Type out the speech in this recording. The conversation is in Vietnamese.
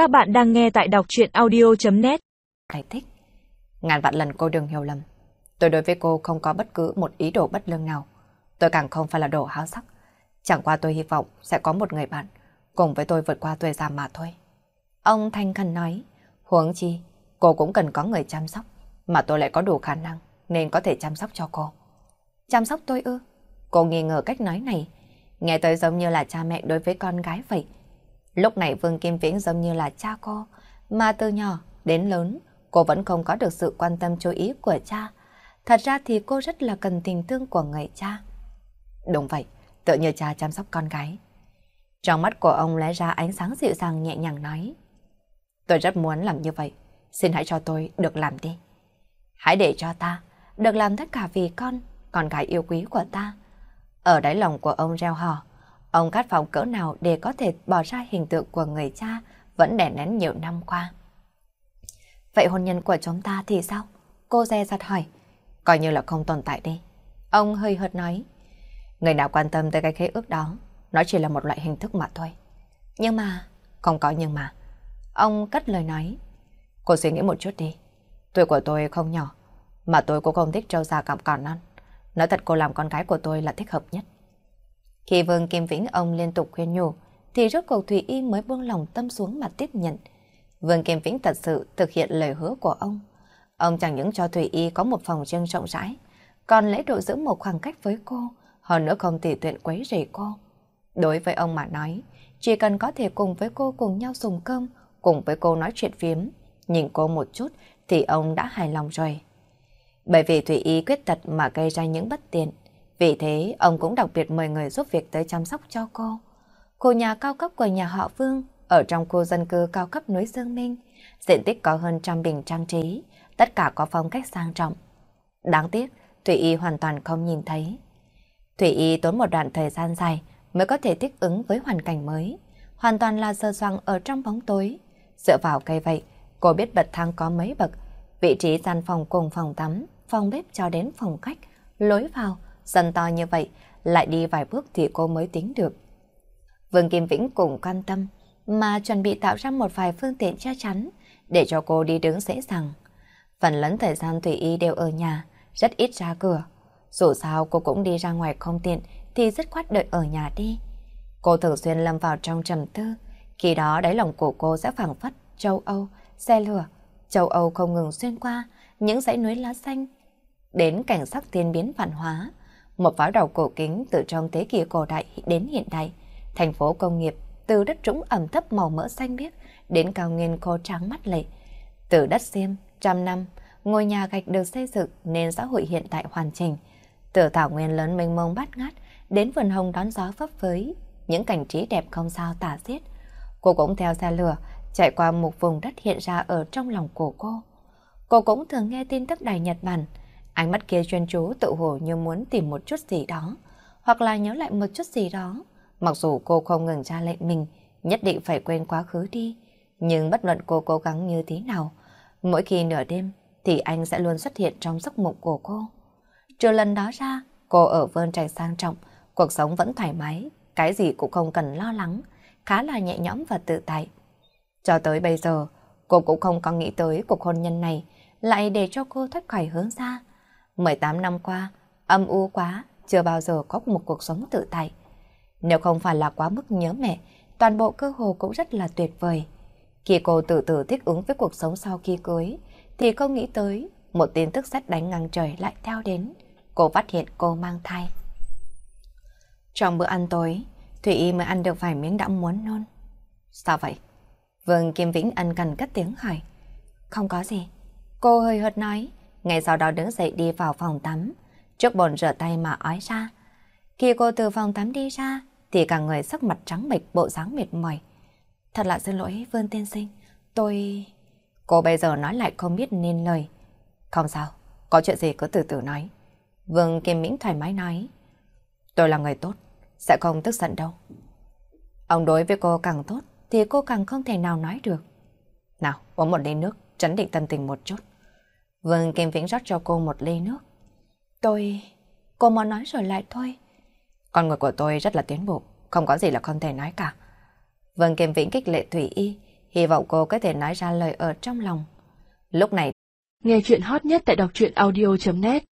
Các bạn đang nghe tại đọc chuyện audio.net Giải thích. Ngàn vạn lần cô đừng hiểu lầm. Tôi đối với cô không có bất cứ một ý đồ bất lương nào. Tôi càng không phải là đồ háo sắc. Chẳng qua tôi hy vọng sẽ có một người bạn cùng với tôi vượt qua tuổi già mà thôi. Ông Thanh Khăn nói, huống chi, cô cũng cần có người chăm sóc, mà tôi lại có đủ khả năng nên có thể chăm sóc cho cô. Chăm sóc tôi ư? Cô nghi ngờ cách nói này, nghe tới giống như là cha mẹ đối với con gái vậy. Lúc này Vương Kim Vĩnh giống như là cha cô, mà từ nhỏ đến lớn, cô vẫn không có được sự quan tâm chú ý của cha. Thật ra thì cô rất là cần tình thương của người cha. Đúng vậy, tự như cha chăm sóc con gái. Trong mắt của ông lóe ra ánh sáng dịu dàng nhẹ nhàng nói. Tôi rất muốn làm như vậy, xin hãy cho tôi được làm đi. Hãy để cho ta được làm tất cả vì con, con gái yêu quý của ta. Ở đáy lòng của ông reo hò, ông khát vọng cỡ nào để có thể bỏ ra hình tượng của người cha vẫn đè nén nhiều năm qua. Vậy hôn nhân của chúng ta thì sao? Cô dè dặt hỏi. Coi như là không tồn tại đi. Ông hơi hợt nói. Người nào quan tâm tới cái khế ước đó, nó chỉ là một loại hình thức mà thôi. Nhưng mà, không có nhưng mà. Ông cất lời nói. Cô suy nghĩ một chút đi. Tuổi của tôi không nhỏ, mà tôi cũng không thích trâu già cặm cỏ non. Nói thật cô làm con gái của tôi là thích hợp nhất. Khi Vương Kim Vĩnh ông liên tục khuyên nhủ, thì rốt cuộc Thủy Y mới buông lòng tâm xuống mà tiếp nhận. Vương Kim Vĩnh thật sự thực hiện lời hứa của ông. Ông chẳng những cho Thủy Y có một phòng riêng rộng rãi, còn lễ độ giữ một khoảng cách với cô, hơn nữa không tỉ tuyện quấy rầy cô. Đối với ông mà nói, chỉ cần có thể cùng với cô cùng nhau dùng cơm, cùng với cô nói chuyện phiếm, nhìn cô một chút thì ông đã hài lòng rồi. Bởi vì Thủy Y quyết tật mà gây ra những bất tiện, vì thế ông cũng đặc biệt mời người giúp việc tới chăm sóc cho cô. Khu nhà cao cấp của nhà họ Vương ở trong khu dân cư cao cấp núi Dương Minh, diện tích có hơn trăm bình trang trí, tất cả có phong cách sang trọng. Đáng tiếc, Thủy Y hoàn toàn không nhìn thấy. Thủy Y tốn một đoạn thời gian dài mới có thể thích ứng với hoàn cảnh mới, hoàn toàn là sơ soạng ở trong bóng tối. Dựa vào cây vậy, cô biết bậc thang có mấy bậc, vị trí gian phòng cùng phòng tắm, phòng bếp cho đến phòng khách, lối vào, dần to như vậy, lại đi vài bước thì cô mới tính được. Vương Kim Vĩnh cũng quan tâm, mà chuẩn bị tạo ra một vài phương tiện che chắn, để cho cô đi đứng dễ dàng. Phần lớn thời gian Thủy Y đều ở nhà, rất ít ra cửa. Dù sao cô cũng đi ra ngoài không tiện, thì rất khoát đợi ở nhà đi. Cô thường xuyên lâm vào trong trầm tư, khi đó đáy lòng của cô sẽ phảng phất châu Âu, xe lửa. Châu Âu không ngừng xuyên qua những dãy núi lá xanh, đến cảnh sắc thiên biến phản hóa. Một pháo đầu cổ kính từ trong thế kỷ cổ đại đến hiện đại, thành phố công nghiệp từ đất trũng ẩm thấp màu mỡ xanh biếc đến cao nguyên khô trắng mắt lệ. Từ đất xiêm, trăm năm, ngôi nhà gạch được xây dựng nên xã hội hiện tại hoàn chỉnh. Từ thảo nguyên lớn mênh mông bát ngát đến vườn hồng đón gió phấp phới, những cảnh trí đẹp không sao tả xiết. Cô cũng theo xe lửa, chạy qua một vùng đất hiện ra ở trong lòng của cô. Cô cũng thường nghe tin tức đài Nhật Bản, ánh mắt kia chuyên chú tự hồ như muốn tìm một chút gì đó, hoặc là nhớ lại một chút gì đó. Mặc dù cô không ngừng ra lệnh mình, nhất định phải quên quá khứ đi, nhưng bất luận cô cố gắng như thế nào, mỗi khi nửa đêm thì anh sẽ luôn xuất hiện trong giấc mộng của cô. Trừ lần đó ra, cô ở vơn trạch sang trọng, cuộc sống vẫn thoải mái, cái gì cũng không cần lo lắng, khá là nhẹ nhõm và tự tại. Cho tới bây giờ, cô cũng không có nghĩ tới cuộc hôn nhân này lại để cho cô thoát khỏi hướng xa. 18 năm qua, âm u quá, chưa bao giờ có một cuộc sống tự tại. Nếu không phải là quá mức nhớ mẹ, toàn bộ cơ hồ cũng rất là tuyệt vời. Khi cô từ từ thích ứng với cuộc sống sau khi cưới, thì không nghĩ tới một tin tức xét đánh ngang trời lại theo đến. Cô phát hiện cô mang thai. Trong bữa ăn tối, Thủy Y mới ăn được vài miếng đã muốn nôn. Sao vậy? Vương Kim Vĩnh ân cần cất tiếng hỏi. Không có gì. Cô hơi hợt nói, ngay sau đó đứng dậy đi vào phòng tắm, trước bồn rửa tay mà ói ra. Khi cô từ phòng tắm đi ra, thì cả người sắc mặt trắng bệch bộ dáng mệt mỏi. Thật là xin lỗi Vương Tiên Sinh, tôi... Cô bây giờ nói lại không biết nên lời. Không sao, có chuyện gì cứ từ từ nói. Vương Kim Mĩnh thoải mái nói. Tôi là người tốt, sẽ không tức giận đâu. Ông đối với cô càng tốt, thì cô càng không thể nào nói được. Nào, uống một ly nước, trấn định tâm tình một chút. Vương Kim Vĩnh rót cho cô một ly nước. Tôi... Cô muốn nói rồi lại thôi. Con người của tôi rất là tiến bộ, không có gì là không thể nói cả. Vương Kim Vĩnh kích lệ Thủy Y, Hy vọng cô có thể nói ra lời ở trong lòng. Lúc này, nghe chuyện hot nhất tại đọc truyện audio.net